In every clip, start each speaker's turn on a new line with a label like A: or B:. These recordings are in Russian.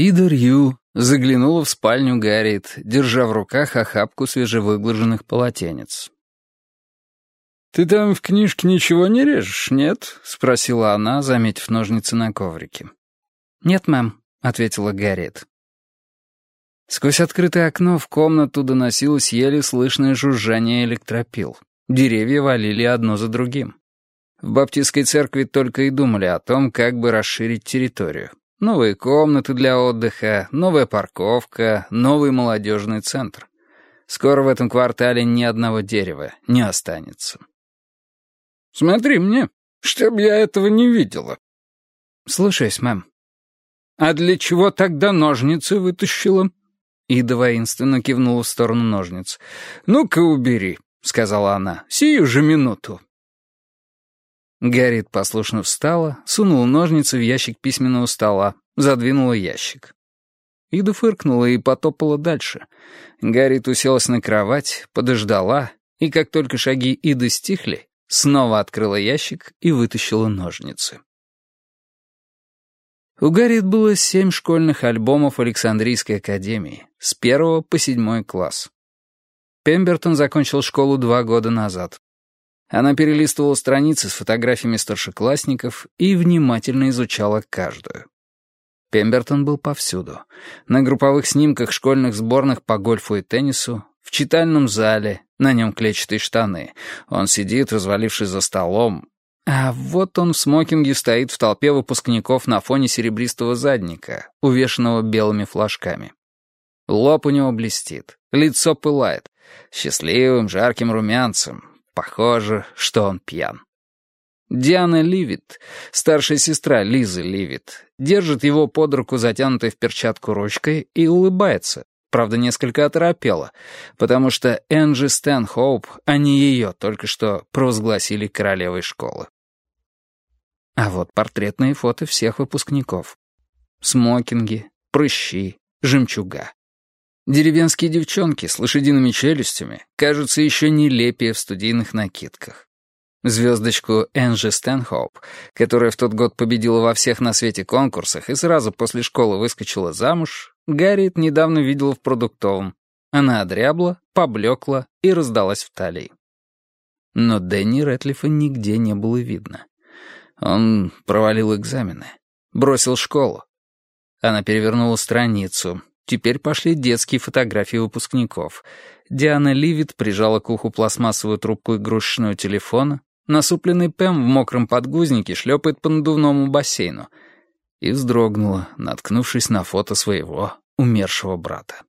A: Ида Рью заглянула в спальню Гарриет, держа в руках охапку свежевыглаженных полотенец. «Ты там в книжке ничего не режешь, нет?» — спросила она, заметив ножницы на коврике.
B: «Нет, мэм», — ответила Гарриет.
A: Сквозь открытое окно в комнату доносилось еле слышное жужжание электропил. Деревья валили одно за другим. В баптистской церкви только и думали о том, как бы расширить территорию. Новые комнаты для отдыха, новая парковка, новый молодежный центр. Скоро в этом квартале ни одного дерева не останется. «Смотри мне, чтоб я этого не видела».
B: «Слушаюсь, мэм».
A: «А для чего тогда ножницы вытащила?» Ида воинственно кивнула в сторону ножниц. «Ну-ка убери», — сказала она, — «сию же минуту». Гарриет послушно встала, сунула ножницы в ящик письменного стола, задвинула ящик. Ида фыркнула и потопала дальше. Гарриет уселась на кровать, подождала, и как только шаги Иды стихли, снова открыла ящик и вытащила ножницы. У Гарриет было семь школьных альбомов Александрийской академии, с первого по седьмой класс. Пембертон закончил школу два года назад. Она перелистывала страницы с фотографиями старшеклассников и внимательно изучала каждую. Пембертон был повсюду. На групповых снимках школьных сборных по гольфу и теннису, в читальном зале, на нем клетчатые штаны. Он сидит, развалившись за столом. А вот он в смокинге стоит в толпе выпускников на фоне серебристого задника, увешанного белыми флажками. Лоб у него блестит, лицо пылает, счастливым жарким румянцем, Похоже, что он пьян. Диана Ливит, старшая сестра Лизы Ливит, держит его под руку, затянутой в перчатку ручкой, и улыбается. Правда, несколько оторопела, потому что Энджи Стэнхоуп, а не ее, только что провозгласили королевой школы. А вот портретные фото всех выпускников. Смокинги, прыщи, жемчуга. Деревенские девчонки с лошадиными челюстями кажутся еще нелепее в студийных накидках. Звездочку Энджи Стэнхоуп, которая в тот год победила во всех на свете конкурсах и сразу после школы выскочила замуж, Гарриет недавно видела в продуктовом. Она одрябла, поблекла и раздалась в талии. Но Дэнни Рэтлифа нигде не было видно. Он провалил экзамены, бросил школу. Она перевернула страницу, Теперь пошли детские фотографии выпускников. Диана Ливит прижала к уху пластмассовую трубку игрушечного телефона. Насупленный Пэм в мокром подгузнике шлепает по надувному бассейну. И вздрогнула, наткнувшись на фото своего умершего брата.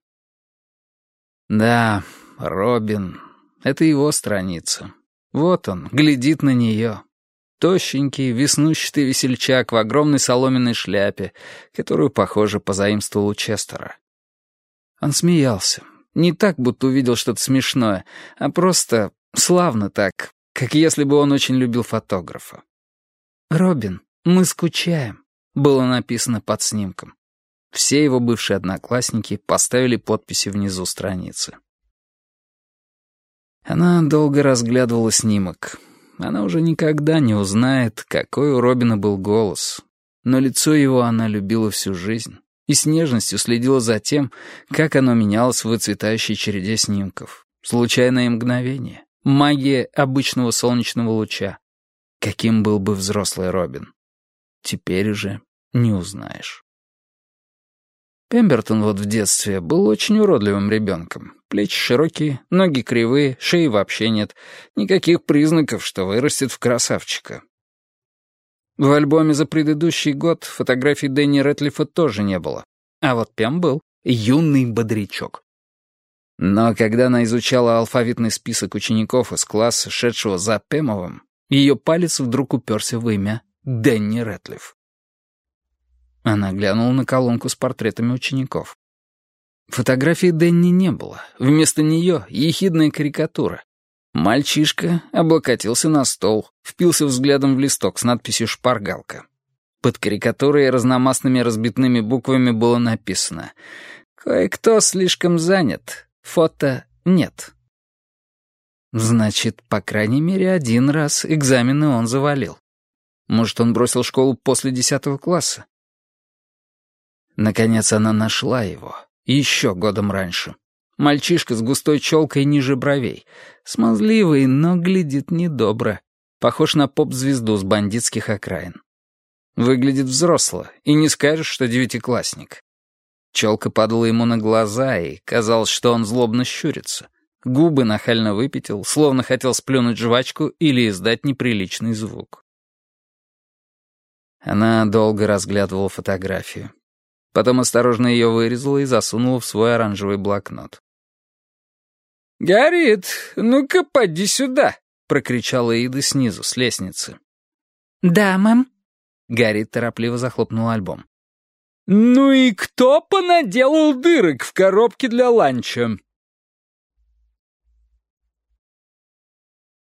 A: Да, Робин, это его страница. Вот он, глядит на нее. Тощенький, веснущатый весельчак в огромной соломенной шляпе, которую, похоже, позаимствовал у Честера. Он смеялся. Не так, будто увидел что-то смешное, а просто славно так, как если бы он очень любил фотографа. «Робин, мы скучаем», — было написано под снимком. Все его бывшие одноклассники поставили подписи внизу страницы. Она долго разглядывала снимок. Она уже никогда не узнает, какой у Робина был голос. Но лицо его она любила всю жизнь и с нежностью следила за тем, как оно менялось в выцветающей череде снимков. Случайное мгновение, магия обычного солнечного луча. Каким был бы взрослый Робин? Теперь уже не узнаешь. Пембертон вот в детстве был очень уродливым ребенком. Плечи широкие, ноги кривые, шеи вообще нет. Никаких признаков, что вырастет в красавчика. В альбоме за предыдущий год фотографий Дэнни Рэтлифа тоже не было. А вот Пем был юный бодрячок. Но когда она изучала алфавитный список учеников из класса, шедшего за Пемовым, ее палец вдруг уперся в имя Дэнни Рэтлиф. Она глянула на колонку с портретами учеников. Фотографии Дэнни не было. Вместо нее ехидная карикатура. Мальчишка облокотился на стол, впился взглядом в листок с надписью «Шпаргалка». Под карикатурой разномастными разбитными буквами было написано «Кое-кто слишком занят, фото нет». Значит, по крайней мере, один раз экзамены он завалил. Может, он бросил школу после десятого класса? Наконец она нашла его. Еще годом раньше. Мальчишка с густой челкой ниже бровей. Смазливый, но глядит недобро. Похож на поп-звезду с бандитских окраин. Выглядит взросло, и не скажешь, что девятиклассник. Челка падала ему на глаза, и казалось, что он злобно щурится. Губы нахально выпятил, словно хотел сплюнуть жвачку или издать неприличный звук. Она долго разглядывала фотографию. Потом осторожно ее вырезала и засунула в свой оранжевый блокнот.
C: «Горит, ну-ка, поди сюда!» — прокричала Ида снизу, с лестницы.
B: «Да, мэм».
A: Гарри торопливо захлопнул альбом.
C: «Ну и кто понаделал дырок в коробке для ланча?»